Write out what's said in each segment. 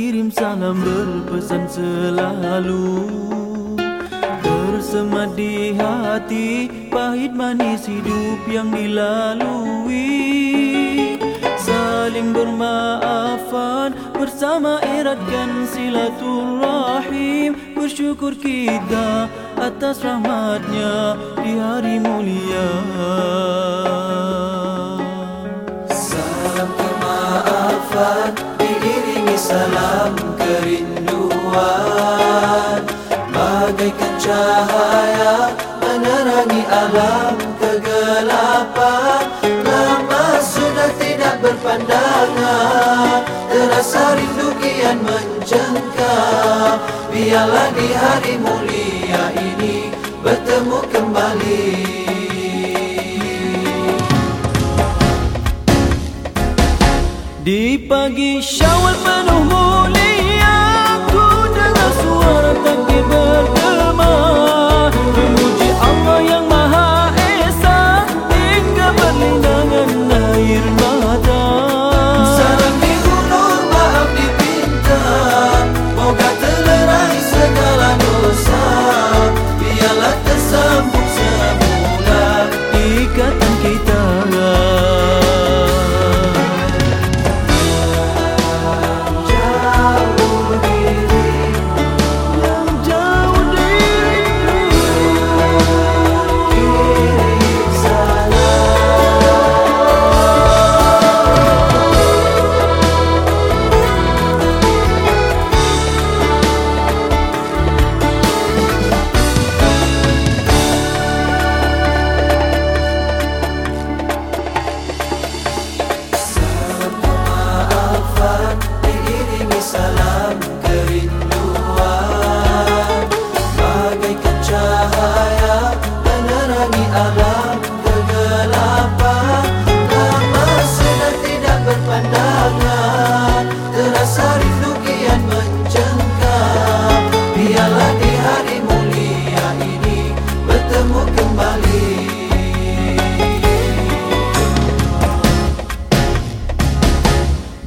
Salam berpesan selalu. Tersemat di hati Pahit manis hidup yang dilalui. Saling bermaafan Bersama eratkan silaturahim. Bersyukur kita atas rahmatnya Di hari salam kerinduan. Bagaikan cahaya menerangi alam kegelapan. Lama sudah tidak berpandangan Terasa rindu kian menjengkam Biarlah di hari mulia ini bertemu kembali pagi syawal penuh mulia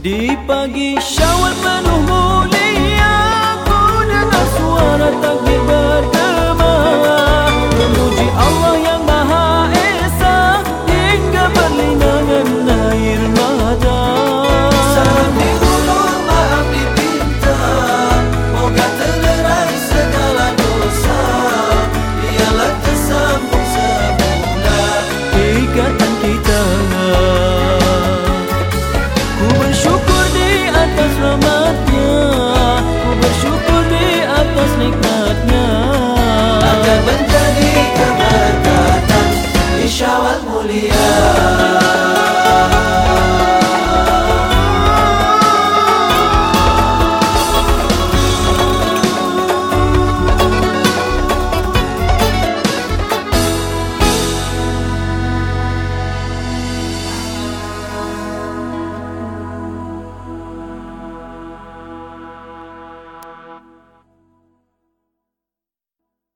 Di pagi syawal penuh mulia from